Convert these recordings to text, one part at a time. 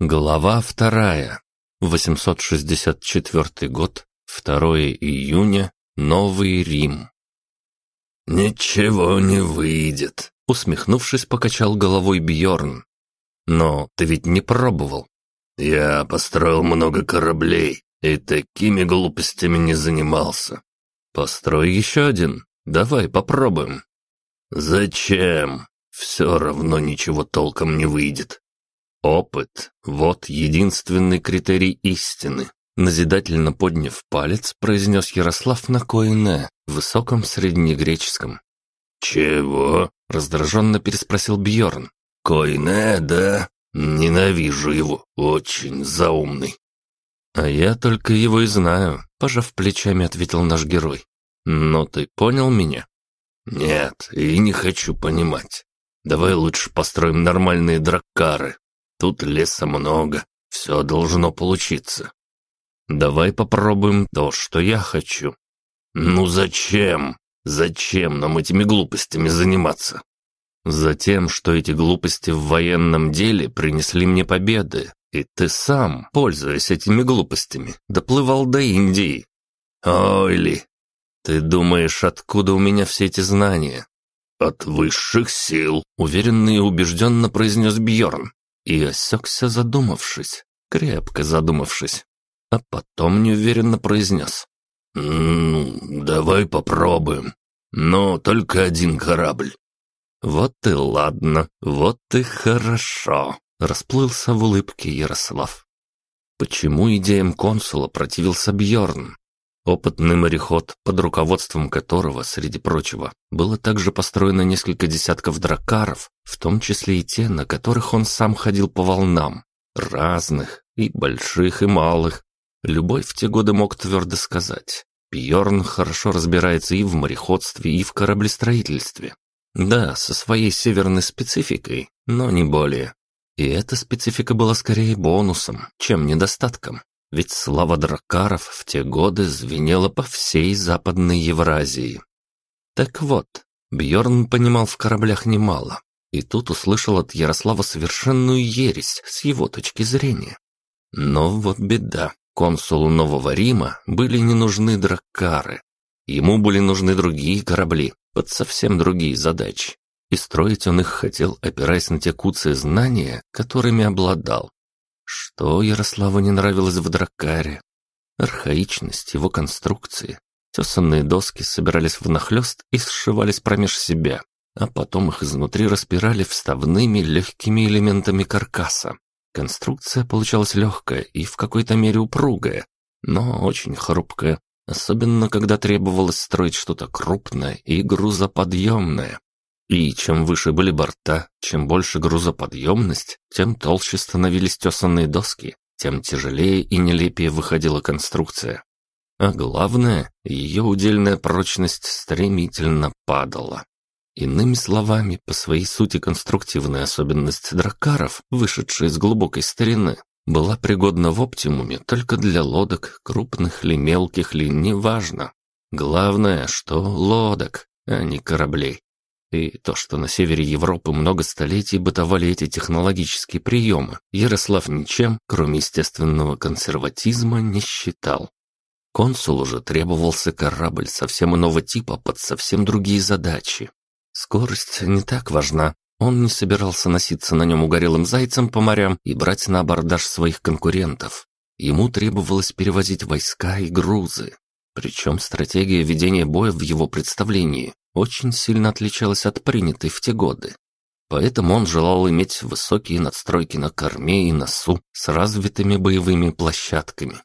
Глава вторая. 864 год, 2 июня, Новый Рим. «Ничего не выйдет», — усмехнувшись, покачал головой Бьорн. «Но ты ведь не пробовал». «Я построил много кораблей и такими глупостями не занимался». «Построй еще один. Давай попробуем». «Зачем? Все равно ничего толком не выйдет. Опыт – вот единственный критерий истины. Назидательно подняв палец, произнес Ярослав на коине, в высоком среднегреческом. «Чего?» – раздраженно переспросил Бьорн. «Коине, да? Ненавижу его, очень заумный». «А я только его и знаю», – пожав плечами, ответил наш герой. «Но ты понял меня?» «Нет, и не хочу понимать. Давай лучше построим нормальные драккары, Тут леса много, все должно получиться. Давай попробуем то, что я хочу. Ну зачем? Зачем нам этими глупостями заниматься? Затем, что эти глупости в военном деле принесли мне победы, и ты сам, пользуясь этими глупостями, доплывал до Индии. Ой ли, ты думаешь, откуда у меня все эти знания? От высших сил, уверенно и убежденно произнес Бьорн и осекся, задумавшись, крепко задумавшись, а потом неуверенно произнес. «Ну, давай попробуем, но только один корабль». «Вот и ладно, вот и хорошо», — расплылся в улыбке Ярослав. Почему идеям консула противился Бьорн? Опытный мореход, под руководством которого, среди прочего, было также построено несколько десятков дракаров, в том числе и те, на которых он сам ходил по волнам, разных, и больших, и малых. Любой в те годы мог твердо сказать, Бьорн хорошо разбирается и в мореходстве, и в кораблестроительстве. Да, со своей северной спецификой, но не более. И эта специфика была скорее бонусом, чем недостатком. Ведь слава дракаров в те годы звенела по всей Западной Евразии. Так вот, Бьорн понимал в кораблях немало, и тут услышал от Ярослава совершенную ересь с его точки зрения. Но вот беда, консулу Нового Рима были не нужны драккары. Ему были нужны другие корабли, под совсем другие задачи. И строить он их хотел, опираясь на те куцы знания, которыми обладал. Что Ярославу не нравилось в дракаре? Архаичность его конструкции. Тесанные доски собирались внахлёст и сшивались промеж себя, а потом их изнутри распирали вставными легкими элементами каркаса. Конструкция получалась легкая и в какой-то мере упругая, но очень хрупкая, особенно когда требовалось строить что-то крупное и грузоподъемное. И чем выше были борта, чем больше грузоподъемность, тем толще становились тесанные доски, тем тяжелее и нелепее выходила конструкция. А главное, ее удельная прочность стремительно падала. Иными словами, по своей сути конструктивная особенность дракаров, вышедшая из глубокой старины, была пригодна в оптимуме только для лодок, крупных ли, мелких ли, неважно. Главное, что лодок, а не кораблей. И то, что на севере Европы много столетий бытовали эти технологические приемы, Ярослав ничем, кроме естественного консерватизма, не считал. Консулу же требовался корабль совсем иного типа под совсем другие задачи. Скорость не так важна. Он не собирался носиться на нем угорелым зайцем по морям и брать на абордаж своих конкурентов. Ему требовалось перевозить войска и грузы. Причем стратегия ведения боя в его представлении очень сильно отличалась от принятой в те годы. Поэтому он желал иметь высокие надстройки на корме и носу с развитыми боевыми площадками.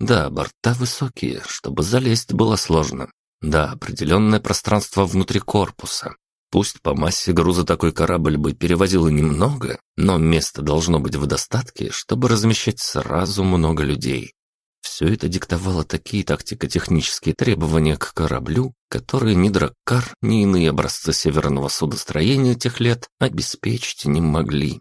Да, борта высокие, чтобы залезть было сложно. Да, определенное пространство внутри корпуса. Пусть по массе груза такой корабль бы перевозил и немного, но места должно быть в достатке, чтобы размещать сразу много людей. Все это диктовало такие тактико-технические требования к кораблю, которые ни Драккар, ни иные образцы северного судостроения тех лет обеспечить не могли.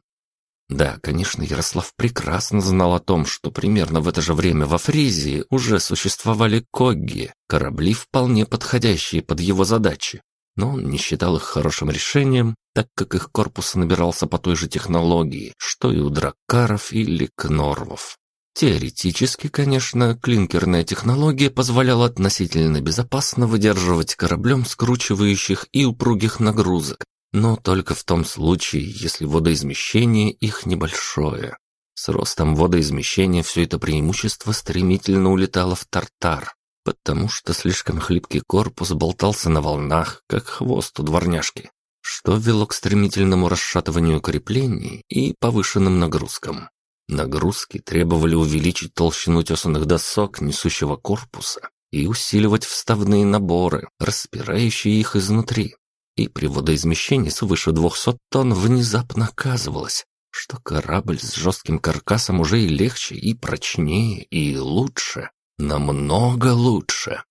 Да, конечно, Ярослав прекрасно знал о том, что примерно в это же время во Фризии уже существовали когги, корабли, вполне подходящие под его задачи. но он не считал их хорошим решением, так как их корпус набирался по той же технологии, что и у драккаров или кнорвов. Теоретически, конечно, клинкерная технология позволяла относительно безопасно выдерживать кораблем скручивающих и упругих нагрузок, но только в том случае, если водоизмещение их небольшое. С ростом водоизмещения все это преимущество стремительно улетало в тартар, потому что слишком хлипкий корпус болтался на волнах, как хвост у дворняжки, что вело к стремительному расшатыванию креплений и повышенным нагрузкам. Нагрузки требовали увеличить толщину тесанных досок несущего корпуса и усиливать вставные наборы, распирающие их изнутри. И при водоизмещении свыше 200 тонн внезапно оказывалось, что корабль с жестким каркасом уже и легче, и прочнее, и лучше. Намного лучше.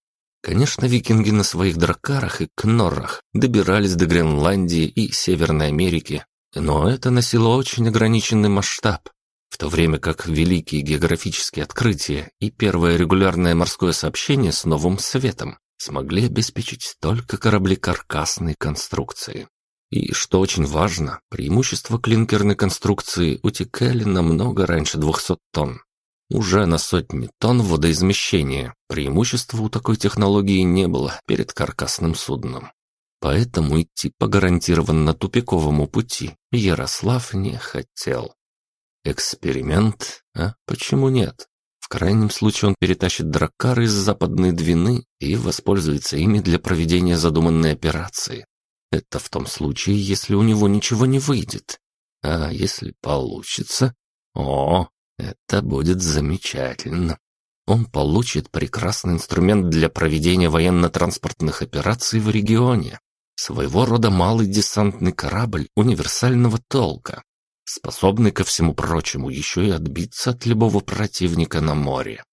Конечно, викинги на своих дракарах и кноррах добирались до Гренландии и Северной Америки, но это носило очень ограниченный масштаб, в то время как великие географические открытия и первое регулярное морское сообщение с новым светом смогли обеспечить только корабли каркасной конструкции. И, что очень важно, преимущества клинкерной конструкции утекали намного раньше 200 тонн. Уже на сотни тонн водоизмещения преимущества у такой технологии не было перед каркасным судном. Поэтому идти по гарантированно тупиковому пути Ярослав не хотел. Эксперимент? А почему нет? В крайнем случае он перетащит драккары из западной Двины и воспользуется ими для проведения задуманной операции. Это в том случае, если у него ничего не выйдет. А если получится? О, это будет замечательно. Он получит прекрасный инструмент для проведения военно-транспортных операций в регионе. Своего рода малый десантный корабль универсального толка, способный ко всему прочему еще и отбиться от любого противника на море.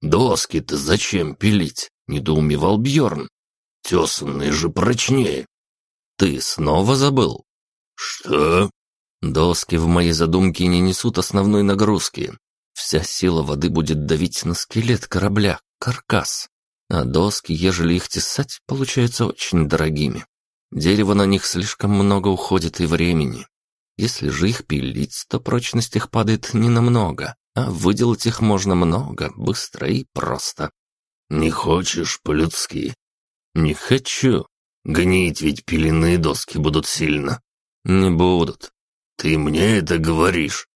«Доски-то зачем пилить?» — недоумевал Бьорн. «Тесанные же прочнее». «Ты снова забыл?» «Что?» «Доски в моей задумке не несут основной нагрузки. Вся сила воды будет давить на скелет корабля, каркас. А доски, ежели их тесать, получаются очень дорогими. Дерева на них слишком много уходит и времени. Если же их пилить, то прочность их падает не намного, а выделать их можно много, быстро и просто. Не хочешь по-людски? Не хочу. Гнить ведь пиленные доски будут сильно. Не будут. Ты мне это говоришь.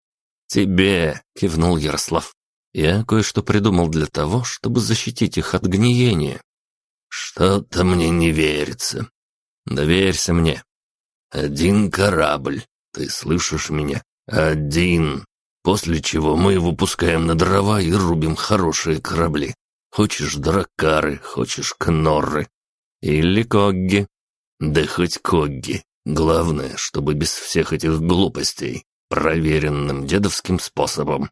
Тебе, кивнул Ярослав. Я кое-что придумал для того, чтобы защитить их от гниения. Что-то мне не верится. Доверься мне. Один корабль, ты слышишь меня? Один. После чего мы его пускаем на дрова и рубим хорошие корабли. Хочешь дракары, хочешь кнорры. Или когги. Да хоть когги. Главное, чтобы без всех этих глупостей, проверенным дедовским способом.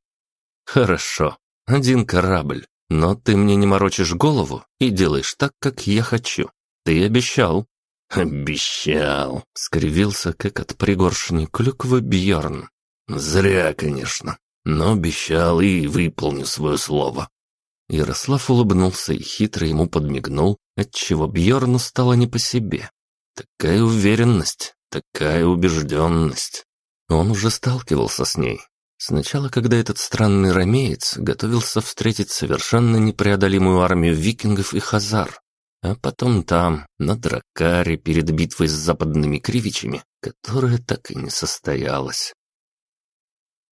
Хорошо, один корабль, но ты мне не морочишь голову и делаешь так, как я хочу. Ты обещал. «Обещал!» — скривился, как от пригоршни клюквы Бьорн. «Зря, конечно, но обещал и выполню свое слово». Ярослав улыбнулся и хитро ему подмигнул, отчего Бьорну стало не по себе. Такая уверенность, такая убежденность. Он уже сталкивался с ней. Сначала, когда этот странный ромеец готовился встретить совершенно непреодолимую армию викингов и хазар, а потом там, на Дракаре, перед битвой с западными кривичами, которая так и не состоялась.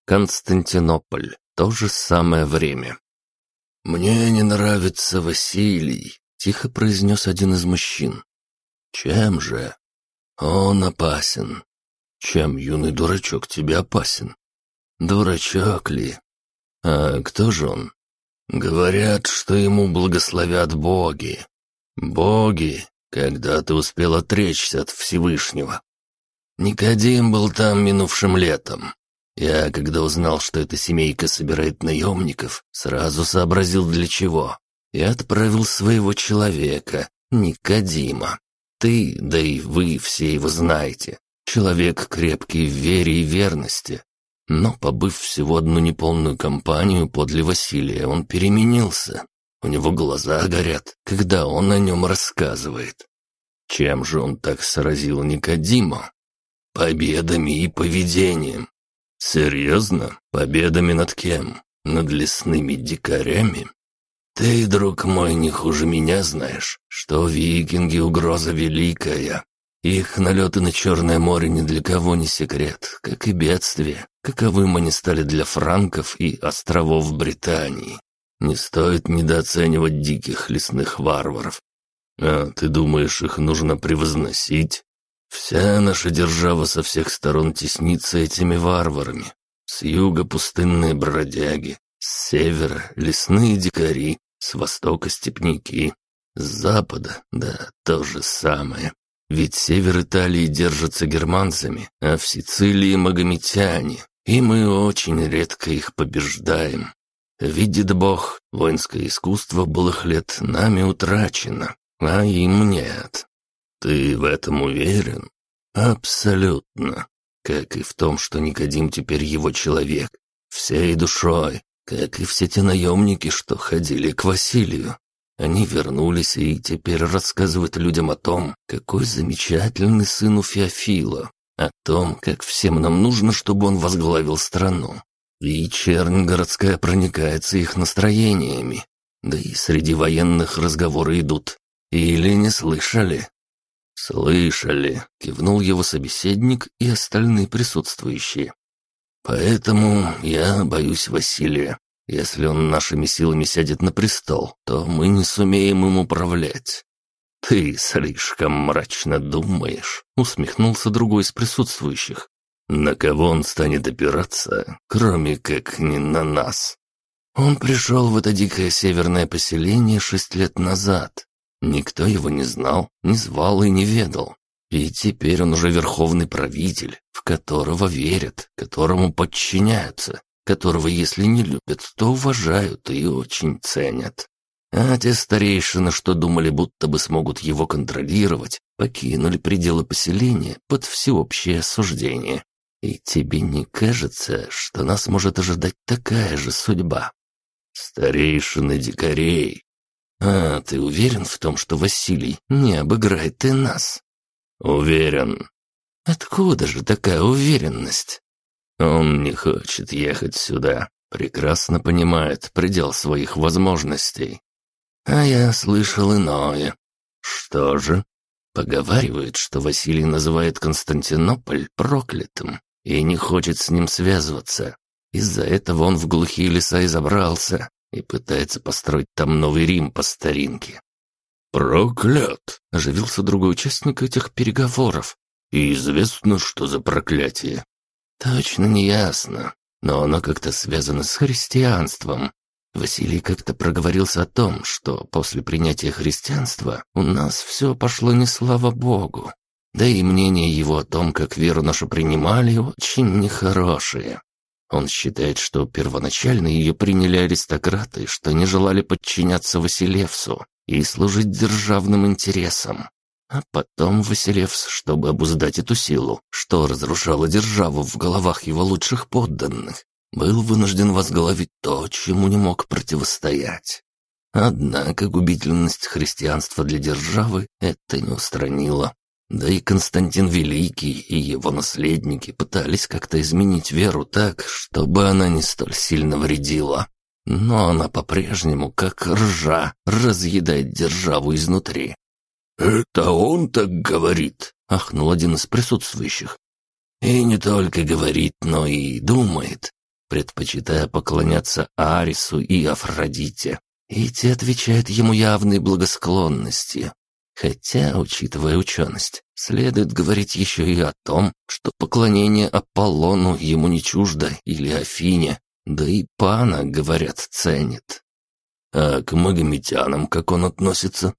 Константинополь. То же самое время. «Мне не нравится Василий», — тихо произнес один из мужчин. «Чем же?» «Он опасен». «Чем, юный дурачок, тебе опасен?» «Дурачок ли?» «А кто же он?» «Говорят, что ему благословят боги. «Боги, когда ты успел отречься от Всевышнего?» «Никодим был там минувшим летом. Я, когда узнал, что эта семейка собирает наемников, сразу сообразил для чего. И отправил своего человека, Никодима. Ты, да и вы все его знаете. Человек крепкий в вере и верности. Но, побыв всего одну неполную компанию подле Василия, он переменился. У него глаза горят, когда он о нем рассказывает. Чем же он так сразил Никодима? Победами и поведением. Серьезно? Победами над кем? Над лесными дикарями? Ты, друг мой, не хуже меня знаешь, что викинги — угроза великая. Их налеты на Черное море ни для кого не секрет, как и бедствие, каковым они стали для франков и островов Британии. Не стоит недооценивать диких лесных варваров. А ты думаешь, их нужно превозносить? Вся наша держава со всех сторон теснится этими варварами. С юга пустынные бродяги, с севера лесные дикари, с востока степняки, с запада, да, то же самое. Ведь север Италии держится германцами, а в Сицилии магометяне, и мы очень редко их побеждаем. Видит Бог, воинское искусство былых лет нами утрачено, а им нет. Ты в этом уверен? Абсолютно. Как и в том, что Никодим теперь его человек, всей душой, как и все те наемники, что ходили к Василию. Они вернулись и теперь рассказывают людям о том, какой замечательный сын у Феофила, о том, как всем нам нужно, чтобы он возглавил страну. И чернь проникается их настроениями. Да и среди военных разговоры идут. Или не слышали? «Слышали», — кивнул его собеседник и остальные присутствующие. «Поэтому я боюсь Василия. Если он нашими силами сядет на престол, то мы не сумеем им управлять». «Ты слишком мрачно думаешь», — усмехнулся другой из присутствующих. «На кого он станет опираться, кроме как не на нас?» Он пришел в это дикое северное поселение шесть лет назад. Никто его не знал, не звал и не ведал. И теперь он уже верховный правитель, в которого верят, которому подчиняются, которого, если не любят, то уважают и очень ценят. А те старейшины, что думали, будто бы смогут его контролировать, покинули пределы поселения под всеобщее осуждение. И тебе не кажется, что нас может ожидать такая же судьба? Старейшины дикарей. А ты уверен в том, что Василий не обыграет и нас? Уверен. Откуда же такая уверенность? Он не хочет ехать сюда, прекрасно понимает предел своих возможностей. А я слышал иное. Что же? Поговаривают, что Василий называет Константинополь проклятым и не хочет с ним связываться. Из-за этого он в глухие леса и забрался и пытается построить там новый Рим по старинке. «Проклят!» — оживился другой участник этих переговоров. «И известно, что за проклятие. Точно не ясно, но оно как-то связано с христианством. Василий как-то проговорился о том, что после принятия христианства у нас все пошло не слава Богу. Да и мнение его о том, как веру нашу принимали, очень нехорошее. Он считает, что первоначально ее приняли аристократы, что не желали подчиняться Василевсу и служить державным интересам. А потом Василевс, чтобы обуздать эту силу, что разрушало державу в головах его лучших подданных, был вынужден возглавить то, чему не мог противостоять. Однако губительность христианства для державы это не устранило. Да и Константин Великий и его наследники пытались как-то изменить веру так, чтобы она не столь сильно вредила. Но она по-прежнему, как ржа, разъедает державу изнутри. «Это он так говорит», — ахнул один из присутствующих. «И не только говорит, но и думает, предпочитая поклоняться Арису и Афродите. И те отвечают ему явной благосклонностью. Хотя, учитывая ученость, следует говорить еще и о том, что поклонение Аполлону ему не чуждо или Афине, да и пана, говорят, ценит. А к магометянам как он относится?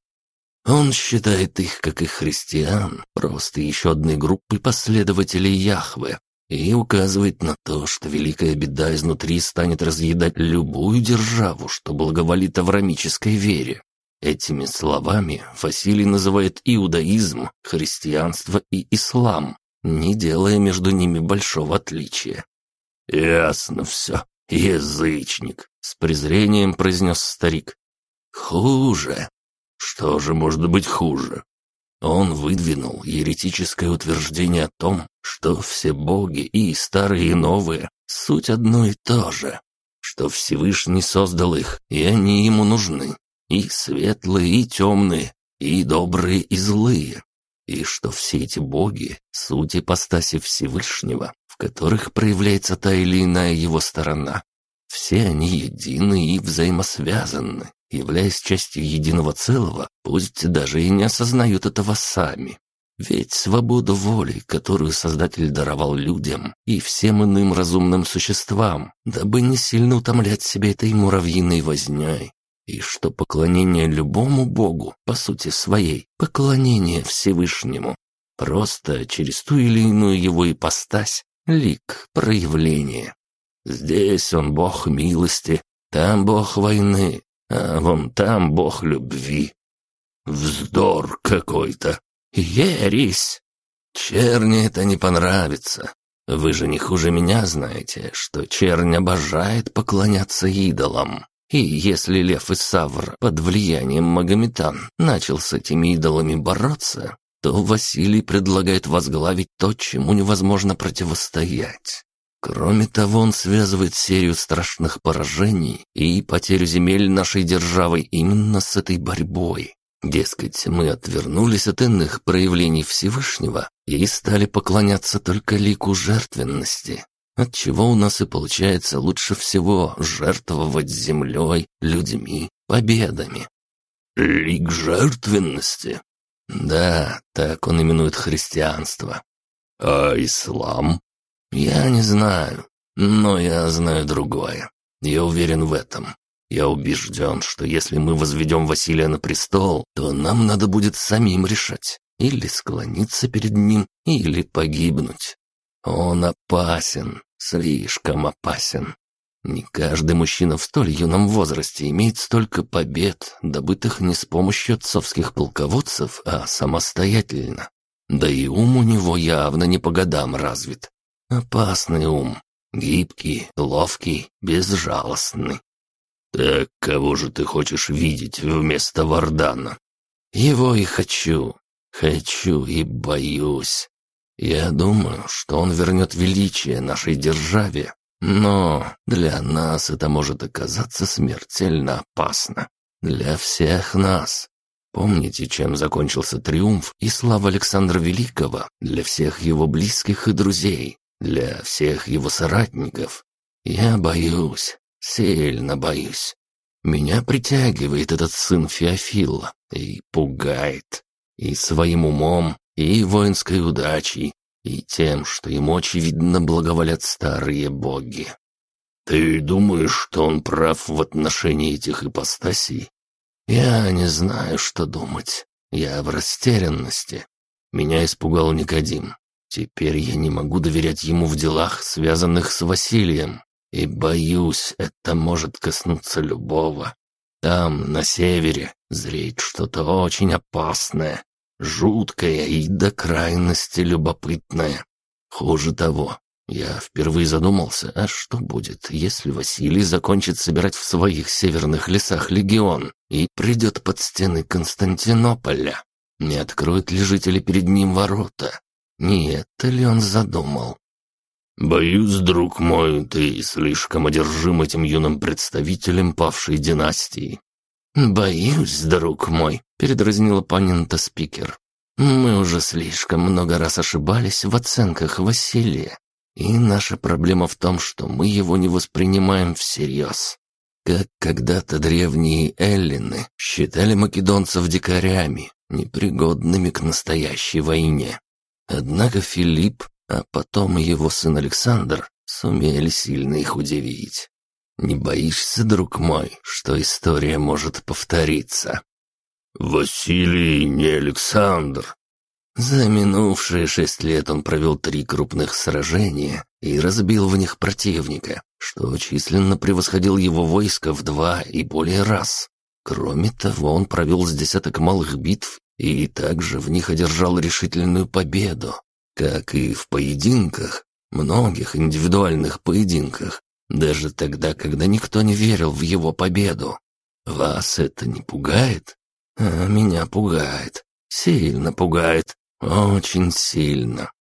Он считает их, как и христиан, просто еще одной группой последователей Яхве и указывает на то, что великая беда изнутри станет разъедать любую державу, что благоволит аврамической вере. Этими словами Василий называет иудаизм, христианство и ислам, не делая между ними большого отличия. «Ясно все, язычник», — с презрением произнес старик. «Хуже», что же может быть хуже? Он выдвинул еретическое утверждение о том, что все боги, и старые, и новые, суть одно и то же, что Всевышний создал их, и они ему нужны, и светлые, и темные, и добрые, и злые, и что все эти боги — суть ипостаси Всевышнего, в которых проявляется та или иная его сторона. Все они едины и взаимосвязаны, являясь частью единого целого, пусть даже и не осознают этого сами. Ведь свободу воли, которую Создатель даровал людям и всем иным разумным существам, дабы не сильно утомлять себя этой муравьиной вознёй, и что поклонение любому богу, по сути своей, поклонение Всевышнему, просто через ту или иную его ипостась, лик, проявление. Здесь он бог милости, там бог войны, а вон там бог любви. Вздор какой-то. Ересь! Черни это не понравится. Вы же не хуже меня знаете, что чернь обожает поклоняться идолам. И если Лев и Савр под влиянием Магометан начал с этими идолами бороться, то Василий предлагает возглавить то, чему невозможно противостоять. Кроме того, он связывает серию страшных поражений и потерю земель нашей державы именно с этой борьбой. Дескать, мы отвернулись от иных проявлений Всевышнего и стали поклоняться только лику жертвенности, отчего у нас и получается лучше всего жертвовать землей, людьми, победами. Лик жертвенности? Да, так он именует христианство. А ислам? Я не знаю, но я знаю другое. Я уверен в этом. Я убежден, что если мы возведем Василия на престол, то нам надо будет самим решать, или склониться перед ним, или погибнуть. Он опасен, слишком опасен. Не каждый мужчина в столь юном возрасте имеет столько побед, добытых не с помощью отцовских полководцев, а самостоятельно. Да и ум у него явно не по годам развит. Опасный ум, гибкий, ловкий, безжалостный. «Так кого же ты хочешь видеть вместо Вардана?» «Его и хочу. Хочу и боюсь. Я думаю, что он вернет величие нашей державе, но для нас это может оказаться смертельно опасно. Для всех нас. Помните, чем закончился триумф и слава Александра Великого для всех его близких и друзей, для всех его соратников? Я боюсь, Сильно боюсь. Меня притягивает этот сын Феофила и пугает. И своим умом, и воинской удачей, и тем, что ему, очевидно, благоволят старые боги. Ты думаешь, что он прав в отношении этих ипостасей? Я не знаю, что думать. Я в растерянности. Меня испугал Никодим. Теперь я не могу доверять ему в делах, связанных с Василием. И боюсь, это может коснуться любого. Там, на севере, зреет что-то очень опасное, жуткое и до крайности любопытное. Хуже того, я впервые задумался, а что будет, если Василий закончит собирать в своих северных лесах легион и придет под стены Константинополя? Не откроют ли жители перед ним ворота? Не это ли он задумал? «Боюсь, друг мой, ты слишком одержим этим юным представителем павшей династии». «Боюсь, друг мой», — передразнил оппонента спикер. «Мы уже слишком много раз ошибались в оценках Василия, и наша проблема в том, что мы его не воспринимаем всерьез. Как когда-то древние эллины считали македонцев дикарями, непригодными к настоящей войне. Однако Филипп а потом его сын Александр сумели сильно их удивить. Не боишься, друг мой, что история может повториться? Василий не Александр. За минувшие шесть лет он провел три крупных сражения и разбил в них противника, что численно превосходил его войско в два и более раз. Кроме того, он провел с десяток малых битв и также в них одержал решительную победу, как и в поединках, многих индивидуальных поединках, даже тогда, когда никто не верил в его победу. Вас это не пугает? А меня пугает. Сильно пугает. Очень сильно.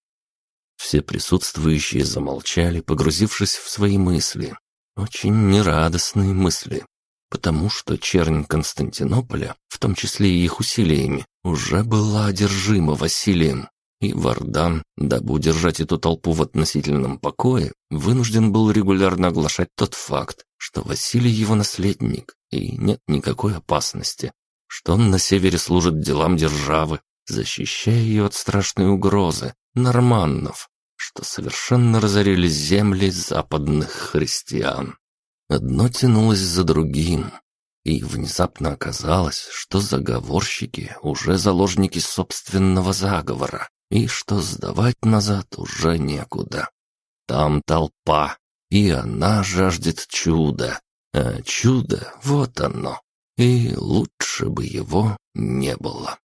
Все присутствующие замолчали, погрузившись в свои мысли. Очень нерадостные мысли. Потому что чернь Константинополя, в том числе и их усилиями, уже была одержима Василием. И Вардан, дабы удержать эту толпу в относительном покое, вынужден был регулярно оглашать тот факт, что Василий его наследник, и нет никакой опасности, что он на севере служит делам державы, защищая ее от страшной угрозы, норманнов, что совершенно разорились земли западных христиан. Одно тянулось за другим, и внезапно оказалось, что заговорщики уже заложники собственного заговора, и что сдавать назад уже некуда. Там толпа, и она жаждет чуда, а чудо вот оно, и лучше бы его не было.